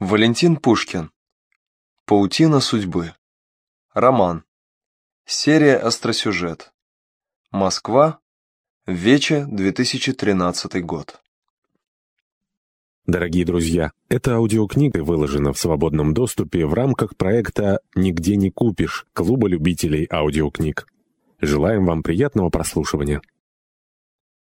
Валентин Пушкин. Паутина судьбы. Роман. Серия «Остросюжет». Москва. Вече, 2013 год. Дорогие друзья, эта аудиокнига выложена в свободном доступе в рамках проекта «Нигде не купишь» Клуба любителей аудиокниг. Желаем вам приятного прослушивания.